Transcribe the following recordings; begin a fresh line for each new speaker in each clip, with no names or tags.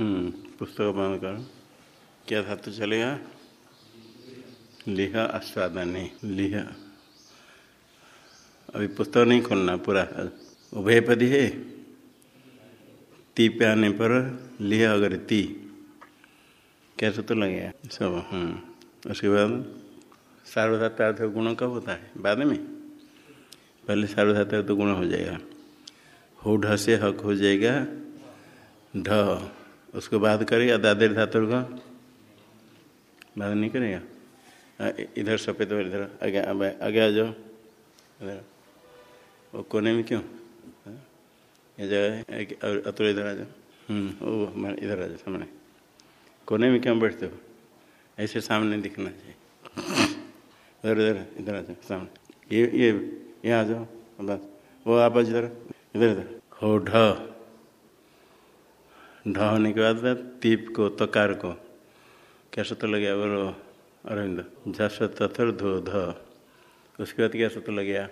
हम्म। पुस्तक बंद करो। क्या था? तो चलेगा। लिह आस्वादन, लिह। अभी पुस्तक नहीं खोलना, पूरा। उभयपदी है। ती पे आने पर, लिह अगर ती। कैसे तो लगेगा। सब हम्म। उसके बाद सार्वधातार्थ गुण कब होता है? बाद में। पहले सार्वधातार्थ तो गुण हो जाएगा। हो ढ से हक हो जाएगा। ढ। उसको बाद करेगा दादेर धातु का? बाद नहीं करेगा इधर सफ़ेद और इधर आगे आ जाओ। इधर। वो कोने में क्यों? ये जगह और, अतुल इधर आ जाओ। हम्म वो इधर आ जाओ, सामने। कोने में क्यों बैठते हो? ऐसे सामने दिखना चाहिए। इधर इधर इधर आ जाओ, सामने। ये ये, यहाँ आ जाओ वो आप इधर इधर इधर। हो ढ होने के बाद तीप को, तकार को। क्या सूत्र लग गया? बोलो, अरविंद। झस तथर धो ध। उसके बाद क्या सूत्र लग गया?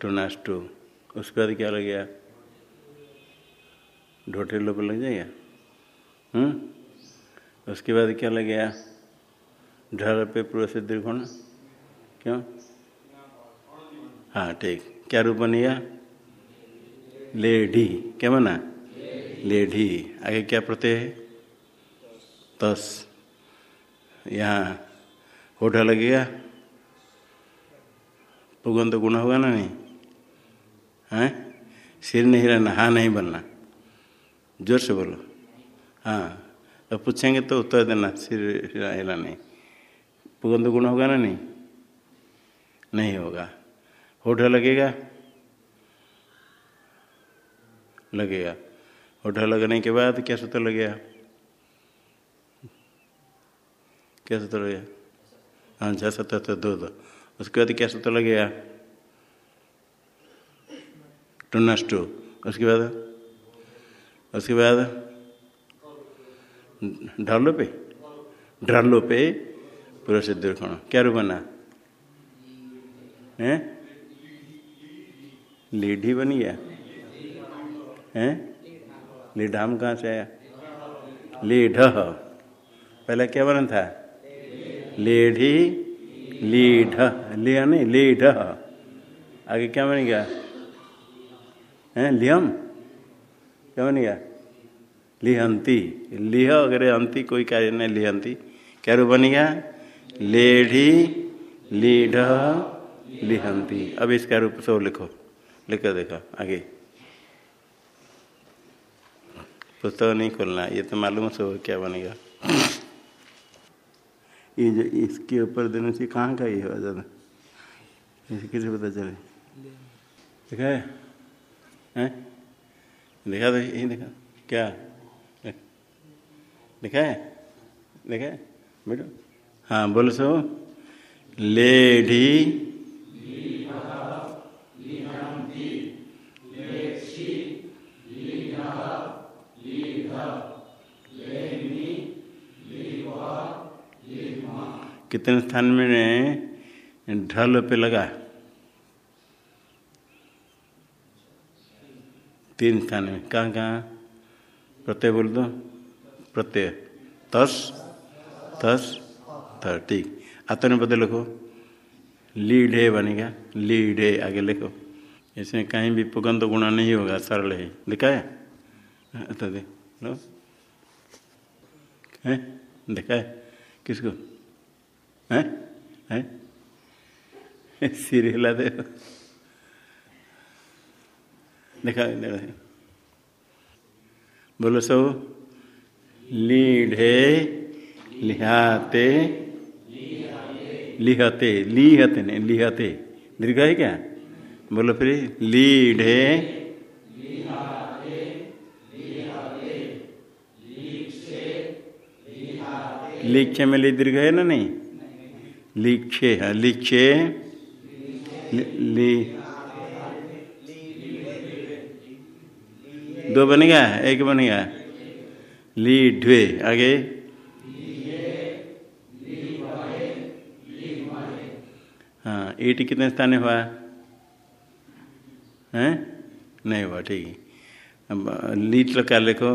टूनास्टू। उसके बाद क्या लग गया? ढोटे लोग लग जाएगा? हम्म? उसके बाद क्या लग गया? ढर पे पूर्व से क्यों? हाँ ठीक। क्या रूप बनेगा लेढ़ी क्या बना? लेढ़ी। आगे क्या प्रत्यय है? तस यहाँ होठा लगेगा पुगन तो गुण होगा ना नहीं? हैं? सिर नहीं रहना हाँ नहीं बनना। ज़ोर से बोलो। हाँ तो पूछेंगे तो उत्तर देना, सिर हिला नहीं। पुगन तो गुण होगा ना नहीं? नहीं होगा। होठा लगेगा? लगेगा। होठा लगने के बाद क्या सूत्र लग गया? क्या सूत्र लग गया? हाँ झा सत्तर तो दो दो। उसके बाद क्या सूत्र लगेगा टू उसके बाद? उसके बाद? ढालो पे ढालो पे पूरा से दीर्घण क्या रूप बना? है? लीढ़ी बन गया है? लीढ़ाम कहाँ से आया? लीढ़। पहले क्या बना था? लेढ़ी, लीढ़। लिया नहीं, लीढ़। आगे क्या बन गया? है, लियम? क्या बन गया? लिहंती। लिह अगर अंति, कोई कार्य नहीं, लिहंती। क्या रूप बन गया? लेढ़ी, लीढ़, लिहंती। अब इसका रूप सब लिखो। लिखकर देखो, आगे। पुस्तक नहीं खोलना ये तो मालूम सब क्या बनेगा। ये जो इसके ऊपर देने से कहाँ का ये हो ज़्यादा? इसे किसे पता चले? देखा है? हैं? देखा तो यही देखा। क्या? देखा है? देखा है? बेटो हाँ बोलो सो। लेढ़ी कितने स्थान में ढल पे लगा। तीन स्थान में। कहाँ कहाँ? प्रत्यय बोल दो। प्रत्यय। तस। तस। तर ठीक। आत्म पद लिखो। लीढ़े बनेगा लीड है। आगे लिखो। इसमें कहीं भी पुगंत गुणा नहीं होगा। सरल है। लिखा है? तो दे। लो। है? देखा है? किसको? सिर हिला दे। देखा बोलो सब। लीढ़े लिहाते। लिहते लिहते नहीं, लिहते। दीर्घ है क्या? बोलो फिर। लीढ़े लिखे में ली दीर्घ है ना नहीं? लिखे है। लिखे ली दो बनेगा एक बनेगा ली ढे आगे। हाँ ईट कितने स्थान हुआ है? नहीं हुआ, ठीक है। लीट लगा लिखो?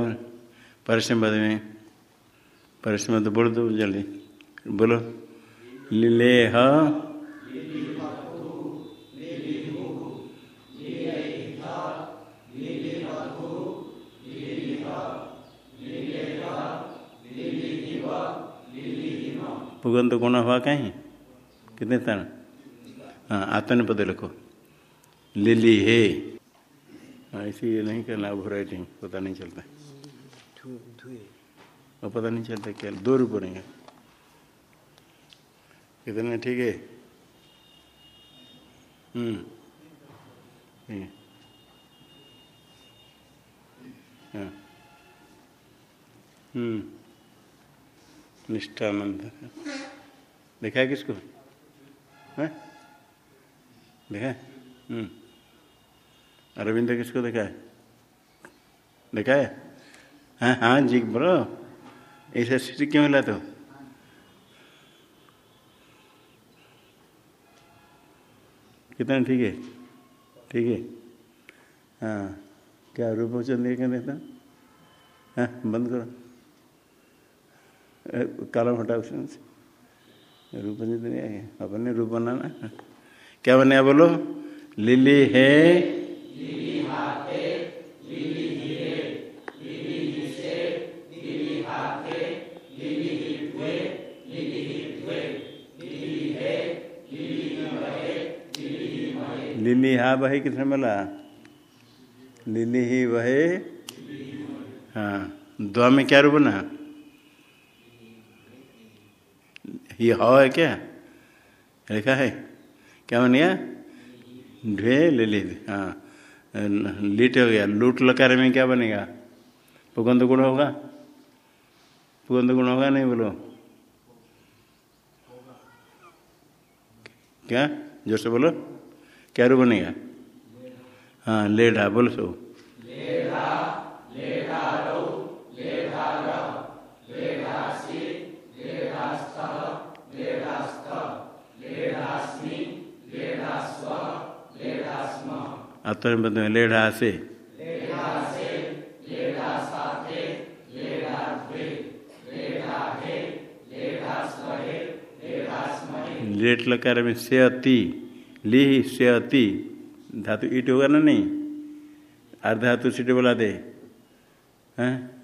पद में। परिश्रम तो बोल दो, जल्दी। बोलो। लीले ह पुगंत गुण हुआ कहीं? कितने स्थान हाँ पद लिखो। लिली है हाँ इसी ये नहीं करना अब राइटिंग पता नहीं चलता। वो पता नहीं चलता क्या दो रुपये कितने ठीक है। हम्म। ठीक है। हाँ हम्म निष्ठानंद देखा है किसको? है? देखा है? हम्म। अरविंद किसको देखा है? देखा है? हाँ हाँ जी बोलो। ऐसा क्यों हिला तो? कितना ठीक है। ठीक है। हाँ क्या रूप चंद क्या देखता हाँ बंद करो। कालम हटाओ से। रूप नहीं आएगा अपन ने रूप बनाना। क्या बने बोलो? लिली है लिली हा वही कितने मिला? लिली ही वहे। हाँ द्वा में क्या रूप बना ये ह है क्या? लिखा है। क्या बन गया? ढे ले ली। हाँ लीट हो गया। लूट लकार में क्या बनेगा? पुगंध गुण होगा? पुगंध गुण होगा नहीं बोलो। क्या? ज़ोर से बोलो। क्या रू बनेगा हाँ लेढ़ा, बोल सो। में लेढ़ा से। लेट लकार में से अति। ली से अति धातु ईट होगा ना नहीं? अर्ध धातु सीट बोला दे। हैं?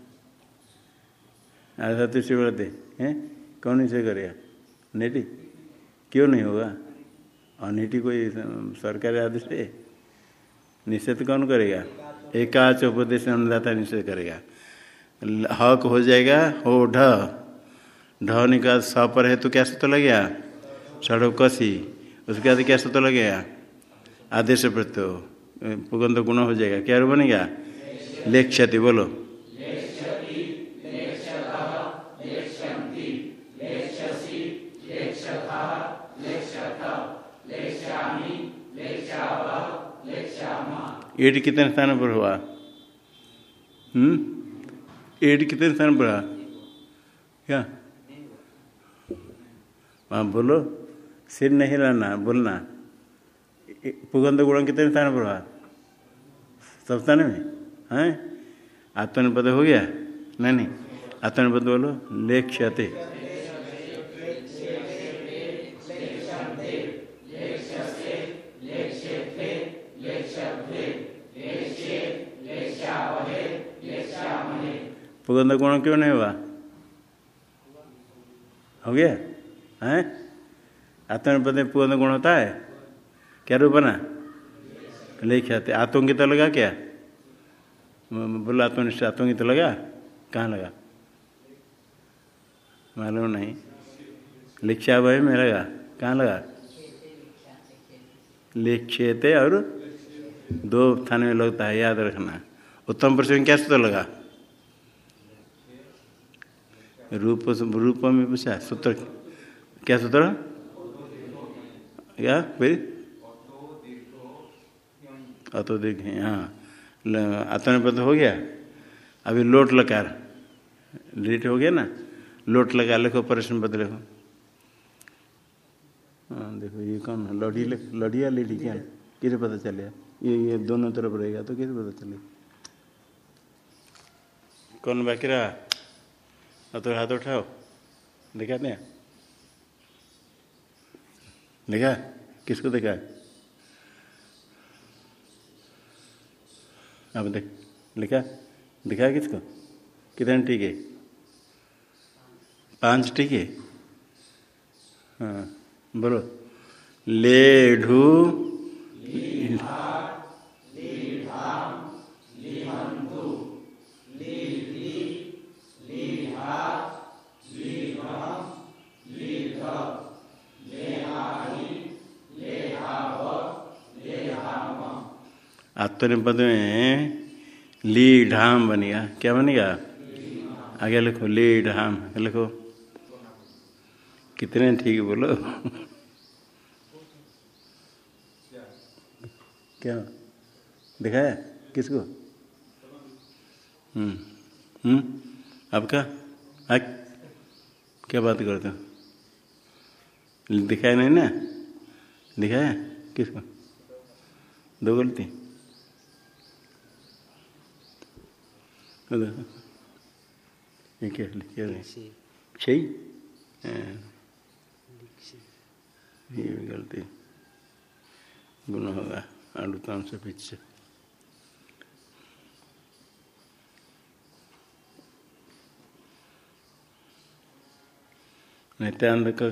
अर्ध सीट बोला दे। हैं? कौन इसे करेगा? नेटी? क्यों नहीं होगा? अनिटी कोई सरकारी आदेश है? निषेध कौन करेगा? एकाच उपदेश अन्नदाता निषेध करेगा। हक हो जाएगा, हो ढ। ढ निकाल, स पर है तो क्या सूत्र लग गया? सड़क कसी उसके बाद क्या सूत्र लगेगा आदेश प्रत्यो। पुगंध गुण हो जाएगा। क्या रूप बनेगा? लेख क्षति बोलो। एट कितने स्थान पर हुआ? हम्म? एट कितने स्थान पर हुआ? क्या? वहाँ बोलो। सिर नहीं हिलाना, बोलना। पुगंध गुण कितने स्थान पर हुआ सब स्थान में? हैं? आत्मनिपद हो गया? नहीं नहीं। आत्मनिपद बोलो लेख्यते पुगंध गुण क्यों नहीं हुआ? हो गया? हैं? आत्मनिपद में पुगंध गुण होता है? क्या रूप बना? लेख आते आतंकित लगा क्या? बोला आत्मनिष्ठ आतंकित लगा? कहाँ लगा? मालूम नहीं। लिक्षा भाई में लगा। कहाँ लगा? लिखेते और दो थाने में लगता है, याद रखना। उत्तम पुरुष में क्या सूत्र लगा? रूप रूप में पूछा, सूत्र। क्या सूत्र? क्या? फिर अतो देखें हाँ। आत्मनिपद हो गया? अभी लोट लकार लेट हो गया ना? लोट लगा लिखो प्रश्न पद लिखो हाँ देखो ये कौन लड़ी लड़िया लेडी क्या किसे पता चले? ये ये दोनों तरफ़ रहेगा तो किसे पता चले? कौन बाकी रहा? तो हाथ उठाओ। देखा नहीं देखा किसको देखा अब देख, लिखा दिखा किसको? कितने ठीक है पाँच ठीक है हाँ बोलो। लेढ़ू आत्मनिपद में ली ढाम बनेगा। क्या बनेगा? आगे लिखो ली ढाम लिखो। कितने ठीक बोलो। क्या? दिखाया? किसको? हम्म हम्म। आपका आ, क्या बात करते हो? दिखाया नहीं ना? दिखाया? किसको? दो गलती। ये क्या लिखा है। छही ये भी गलती। गुण होगा अनुताम से पीछे। नित्यानंद का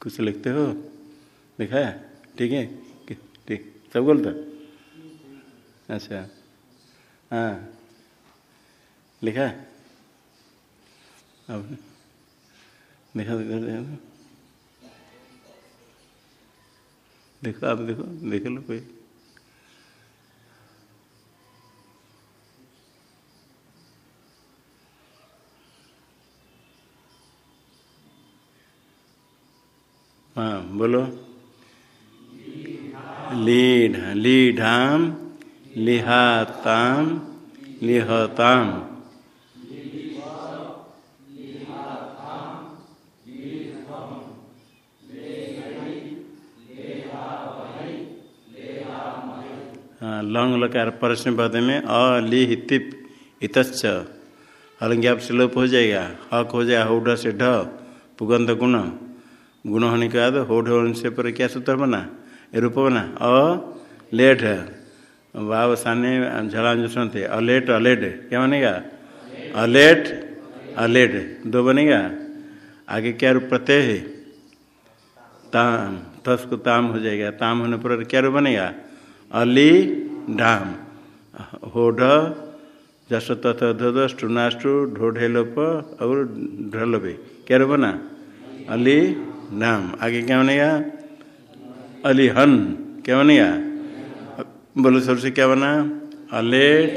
कुछ लिखते हो? लिखा है ठीक है? ठीक। सब गलत अच्छा। हाँ। लिखा अब देखा, देखो देखो आप देखो, देख लो कोई। हाँ बोलो। लीढ़, लीढ़ाम, लिहाताम, लिहताम। लंग लकार प्रश्न पद में अलिहितिप इतच हलंग्याप से लोप हो जाएगा, हक हो जाएगा हौड से ढ पुगंध गुण। गुण होने के बाद होने से पर क्या सूत्र बना? रूप बना? अ, लेट वाव साने झलांजुषण थे। अलेट अलेट क्या बनेगा? अलेट अलेट दो बनेगा? आगे क्या रूप प्रत्यय है? ताम तस को ताम हो जाएगा। ताम होने पर क्या रूप बनेगा? अली ढाम होढ़ जस तथ ध्वद स्टुनाष्टु ढोढेलोप, और ढलोपे क्या रूप बना अली, नाम। आगे क्या बनेगा अली हन क्या बनेगा बोलो सबसे क्या बना अलेट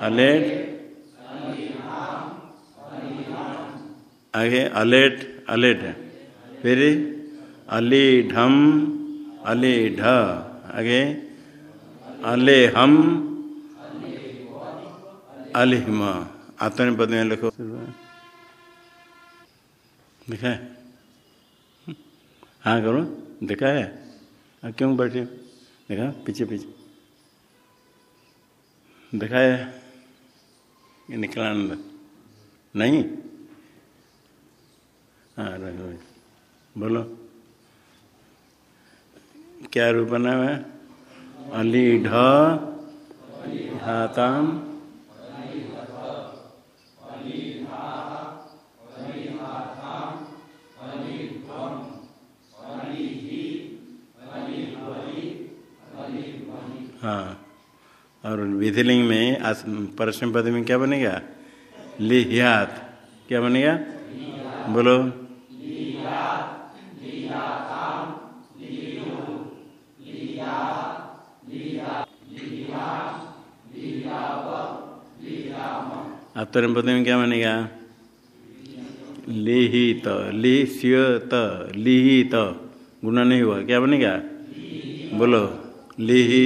अलेट। आगे, अलेट अलेट। फिर अली ढम अली ढ आगे अले हम अलिम आत्मनि पद में लिखो। दिखा है? हाँ करो। देखा है? क्यों बैठे? देखा, पीछे पीछे। देखा है? निकला नहीं? हाँ रखो बोलो। क्या रूप बना हुआ है? अली हाँ और विधिलिंग में परसम पद में क्या बनेगा? लिहियात। क्या बनेगा? बोलो। आत्म पद में क्या बनेगा लिहित लिह्यत लिहित गुना नहीं हुआ क्या बनेगा बोलो लिहि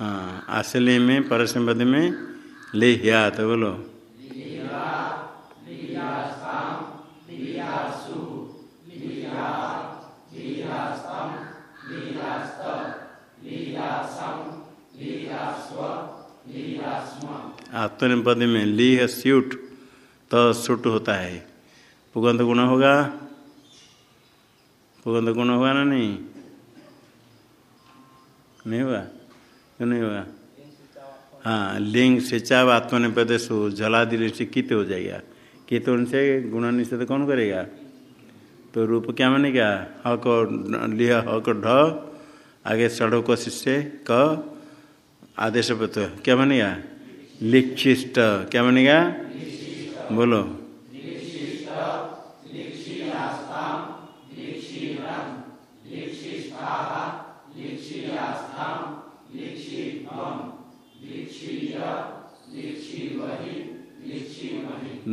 हाँ असली में परसम पद में लिह्यात बोलो आत्मनिपद में ली है स्यूट तो सुट होता है। पुगंध गुण होगा? पुगंध गुण होगा ना नहीं? नहीं होगा? क्यों नहीं होगा? हाँ लिंग से चाव आत्मनिपद सु जला दिल से कित हो जाएगा। कित उनसे गुण निषेध कौन करेगा? तो रूप क्या मानेगा हक लिया हक ढ, आगे सड़ो को शिष्य क आदेश पत्र क्या? बनेगा लिखिष्ट। क्या बनेगा? बोलो।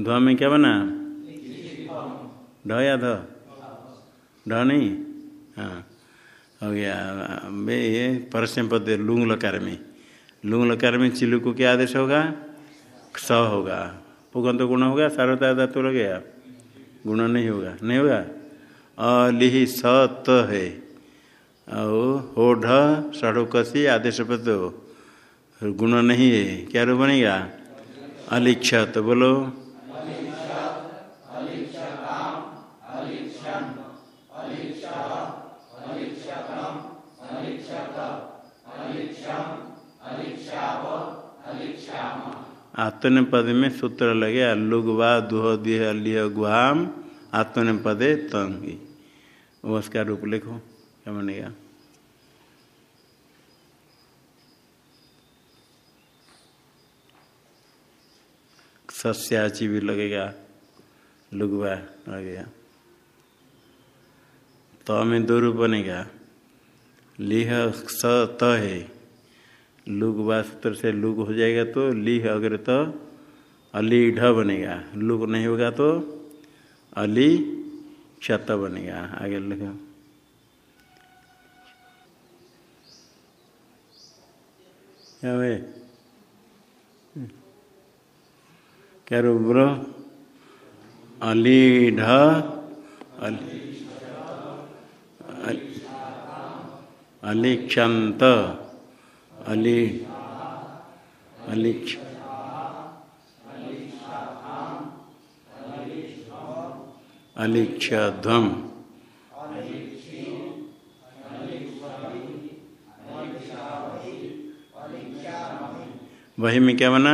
ध्व में क्या बना? ढ या ध? ढ नहीं? हाँ। हो गया। वे परस्म पद लुंग लकार में। लुंग लकार में चिलू को क्या आदेश होगा? स होगा। पुगंत गुण होगा सार्वता धातु लग गया। गुण नहीं होगा। नहीं होगा? अलिहि स, त, है। और हो, ढ सड़ो कसी आदेश पद गुण नहीं है। क्या रूप बनेगा? अलिक्षत बोलो। आत्मन पद में सूत्र लगे लुगवा दुह दिह लिह गुहाम आत्मन पदे तंगी उसका रूप लिखो, क्या बनेगा? सस्याची भी लगेगा, लुगवा लगेगा। तो में दो रूप बनेगा, लिह स त है। लुग सूत्र से लुग हो जाएगा तो लिह अगर तो अली ढ बनेगा। लुग नहीं होगा तो अली क्षत बनेगा। आगे लिखो। क्या क्या रो ब्रो? अली ढ अली अलिक्षंत। अली अलिक्ष अलिक्षध्वम वही में क्या बना?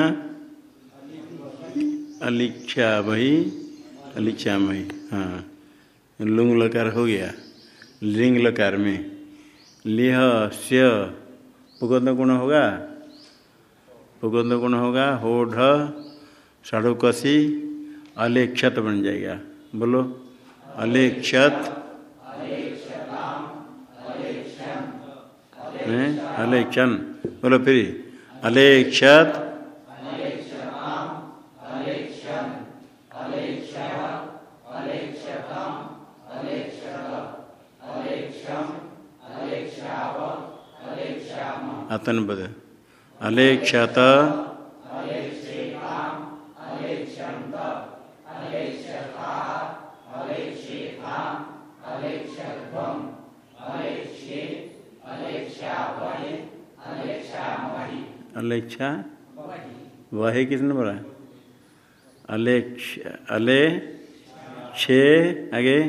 अलिक्षा वही अलिक्षा मही हाँ। लुंग लकार हो गया। लिंग लकार में। लिह स्य पुगंध गुण होगा? पुगंध गुण होगा हो ढ अलेक्षत बन जाएगा। बोलो अलेक्षत अलेक्षन बोलो फिर। अलेक्षत आतन पद अलेक्षत अलेक्षा वही किसने बोला? अलेक्ष अले। छे। आगे।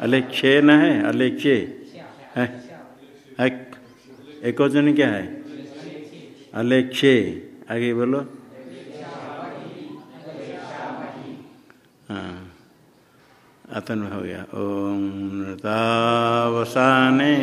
अलेक्षे न है? अलेक्षे है? एक वचन क्या है? अलेक्षे आगे बोलो। हाँ। अतन हो गया। ओम नृतावसाने।